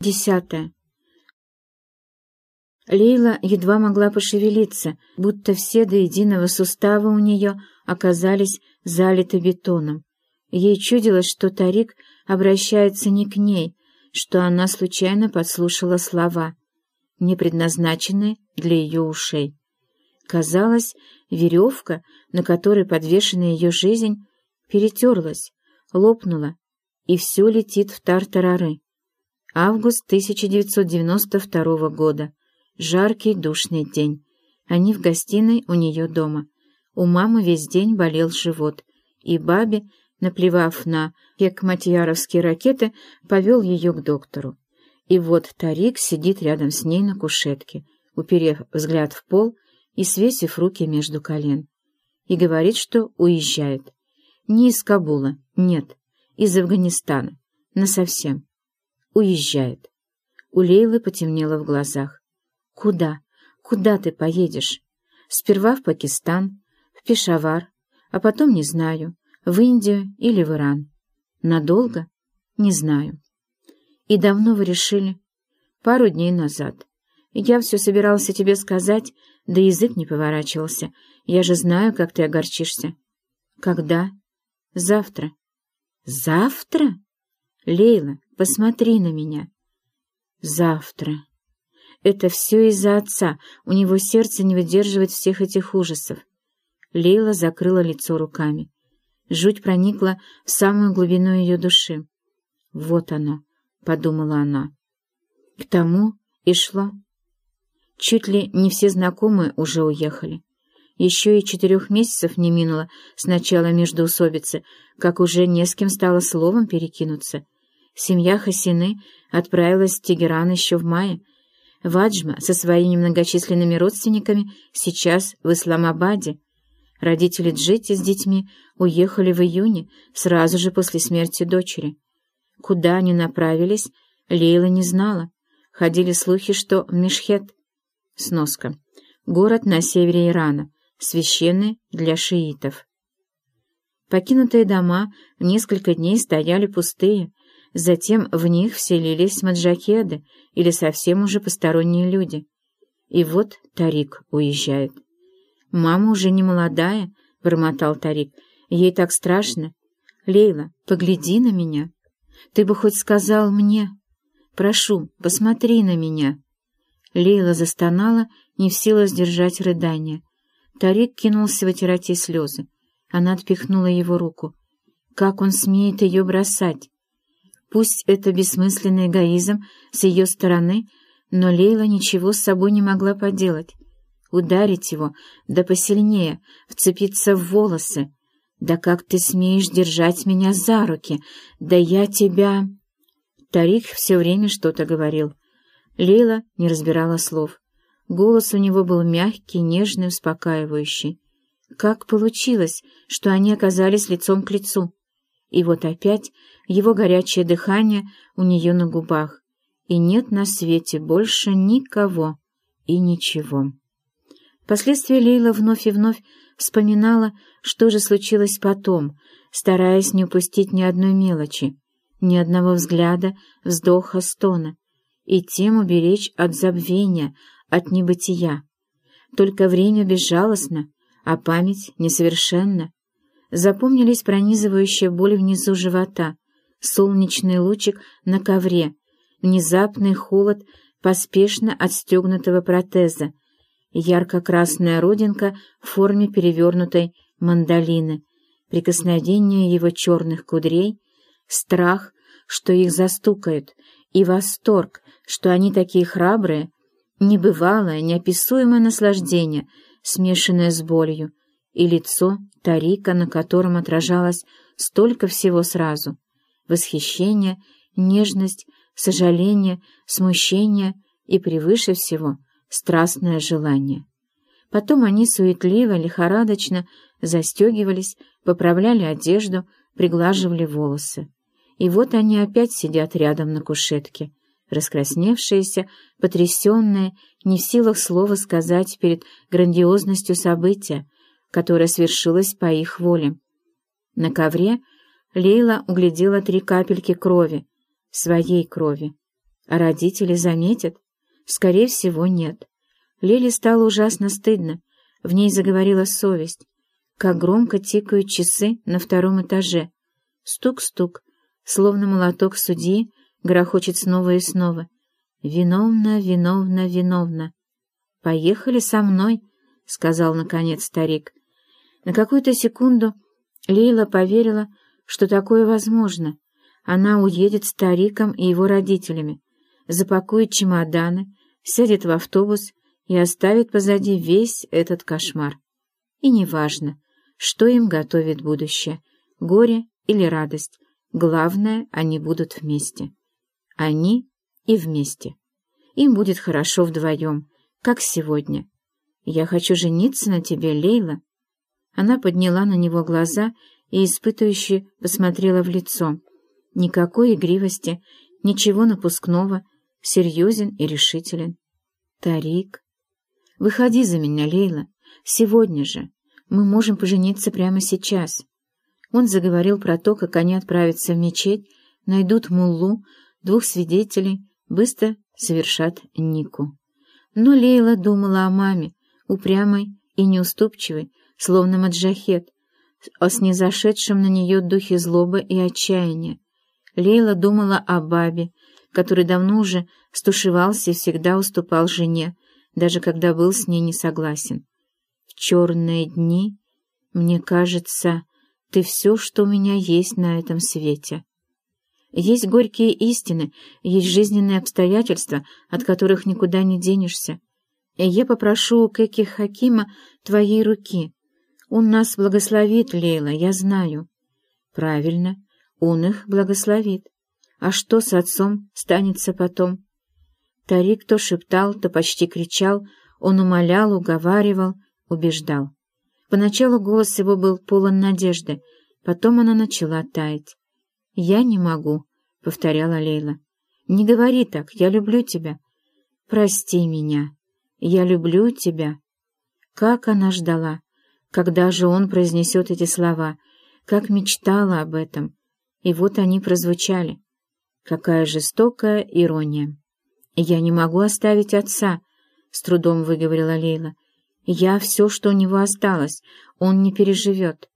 Десятое. Лейла едва могла пошевелиться, будто все до единого сустава у нее оказались залиты бетоном. Ей чудилось, что Тарик обращается не к ней, что она случайно подслушала слова, не предназначенные для ее ушей. Казалось, веревка, на которой подвешена ее жизнь, перетерлась, лопнула, и все летит в тартарары. Август 1992 года. Жаркий душный день. Они в гостиной у нее дома. У мамы весь день болел живот, и бабе, наплевав на пекматьяровские ракеты, повел ее к доктору. И вот Тарик сидит рядом с ней на кушетке, уперев взгляд в пол и свесив руки между колен. И говорит, что уезжает. Не из Кабула, нет, из Афганистана, насовсем уезжает. У Лейлы потемнело в глазах. «Куда? Куда ты поедешь? Сперва в Пакистан, в Пешавар, а потом, не знаю, в Индию или в Иран. Надолго? Не знаю. И давно вы решили? Пару дней назад. Я все собирался тебе сказать, да язык не поворачивался. Я же знаю, как ты огорчишься. Когда? Завтра. Завтра? Лейла, посмотри на меня. Завтра. Это все из-за отца. У него сердце не выдерживает всех этих ужасов. Лейла закрыла лицо руками. Жуть проникла в самую глубину ее души. «Вот оно», — подумала она. К тому и шло. Чуть ли не все знакомые уже уехали. Еще и четырех месяцев не минуло с начала междоусобицы, как уже не с кем стало словом перекинуться — Семья Хасины отправилась в Тегеран еще в мае. Ваджма со своими многочисленными родственниками сейчас в Исламабаде. Родители Джити с детьми уехали в июне, сразу же после смерти дочери. Куда они направились, Лейла не знала. Ходили слухи, что в Мешхет. Сноска. Город на севере Ирана, священный для шиитов. Покинутые дома несколько дней стояли пустые, Затем в них вселились маджакеды или совсем уже посторонние люди. И вот Тарик уезжает. «Мама уже не молодая», — бормотал Тарик. «Ей так страшно. Лейла, погляди на меня. Ты бы хоть сказал мне. Прошу, посмотри на меня». Лейла застонала, не в силах сдержать рыдания. Тарик кинулся вытирать ей слезы. Она отпихнула его руку. Как он смеет ее бросать? Пусть это бессмысленный эгоизм с ее стороны, но Лейла ничего с собой не могла поделать. Ударить его, да посильнее, вцепиться в волосы. «Да как ты смеешь держать меня за руки? Да я тебя...» Тарик все время что-то говорил. Лейла не разбирала слов. Голос у него был мягкий, нежный, успокаивающий. Как получилось, что они оказались лицом к лицу? И вот опять его горячее дыхание у нее на губах, и нет на свете больше никого и ничего. Впоследствии Лейла вновь и вновь вспоминала, что же случилось потом, стараясь не упустить ни одной мелочи, ни одного взгляда, вздоха, стона, и тем уберечь от забвения, от небытия. Только время безжалостно, а память несовершенна. Запомнились пронизывающая боль внизу живота, солнечный лучик на ковре, внезапный холод поспешно отстегнутого протеза, ярко-красная родинка в форме перевернутой мандолины, прикосновение его черных кудрей, страх, что их застукают, и восторг, что они такие храбрые, небывалое, неописуемое наслаждение, смешанное с болью, и лицо Тарика, на котором отражалось столько всего сразу — восхищение, нежность, сожаление, смущение и, превыше всего, страстное желание. Потом они суетливо, лихорадочно застегивались, поправляли одежду, приглаживали волосы. И вот они опять сидят рядом на кушетке, раскрасневшиеся, потрясенные, не в силах слова сказать перед грандиозностью события, которое свершилось по их воле. На ковре Лейла углядела три капельки крови, своей крови. А родители заметят? Скорее всего, нет. Лиле стало ужасно стыдно. В ней заговорила совесть. Как громко тикают часы на втором этаже. Стук-стук, словно молоток судьи, грохочет снова и снова. «Виновна, виновна, виновна». «Поехали со мной», — сказал, наконец, старик. На какую-то секунду Лейла поверила, что такое возможно. Она уедет с стариком и его родителями, запакует чемоданы, сядет в автобус и оставит позади весь этот кошмар. И неважно, что им готовит будущее, горе или радость, главное, они будут вместе. Они и вместе. Им будет хорошо вдвоем, как сегодня. Я хочу жениться на тебе, Лейла. Она подняла на него глаза и испытывающе посмотрела в лицо. Никакой игривости, ничего напускного, серьезен и решителен. Тарик. Выходи за меня, Лейла, сегодня же. Мы можем пожениться прямо сейчас. Он заговорил про то, как они отправятся в мечеть, найдут муллу, двух свидетелей, быстро совершат Нику. Но Лейла думала о маме, упрямой и неуступчивой, словно маджахет, о снизошедшем на нее духе злобы и отчаяния. Лейла думала о бабе, который давно уже стушевался и всегда уступал жене, даже когда был с ней не согласен. В черные дни, мне кажется, ты все, что у меня есть на этом свете. Есть горькие истины, есть жизненные обстоятельства, от которых никуда не денешься. И я попрошу у Кеки Хакима твоей руки. Он нас благословит, Лейла, я знаю. Правильно, он их благословит. А что с отцом станется потом? Тарик то шептал, то почти кричал, он умолял, уговаривал, убеждал. Поначалу голос его был полон надежды, потом она начала таять. «Я не могу», — повторяла Лейла. «Не говори так, я люблю тебя». «Прости меня, я люблю тебя». Как она ждала, когда же он произнесет эти слова, как мечтала об этом. И вот они прозвучали. Какая жестокая ирония. «Я не могу оставить отца», — с трудом выговорила Лейла. «Я все, что у него осталось, он не переживет».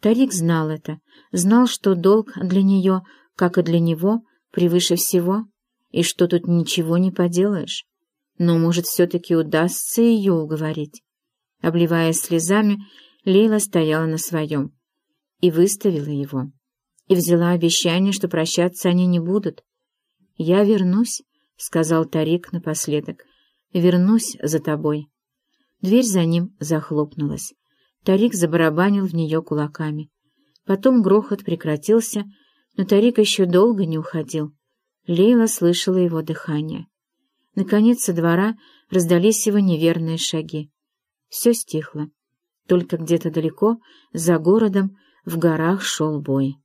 Тарик знал это, знал, что долг для нее, как и для него, превыше всего, и что тут ничего не поделаешь. Но, может, все-таки удастся ее уговорить. Обливаясь слезами, Лейла стояла на своем и выставила его и взяла обещание, что прощаться они не будут. «Я вернусь», — сказал Тарик напоследок, — «вернусь за тобой». Дверь за ним захлопнулась. Тарик забарабанил в нее кулаками. Потом грохот прекратился, но Тарик еще долго не уходил. Лейла слышала его дыхание. Наконец со двора раздались его неверные шаги. Все стихло. Только где-то далеко, за городом, в горах шел бой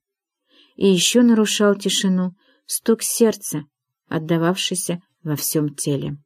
и еще нарушал тишину стук сердца, отдававшийся во всем теле.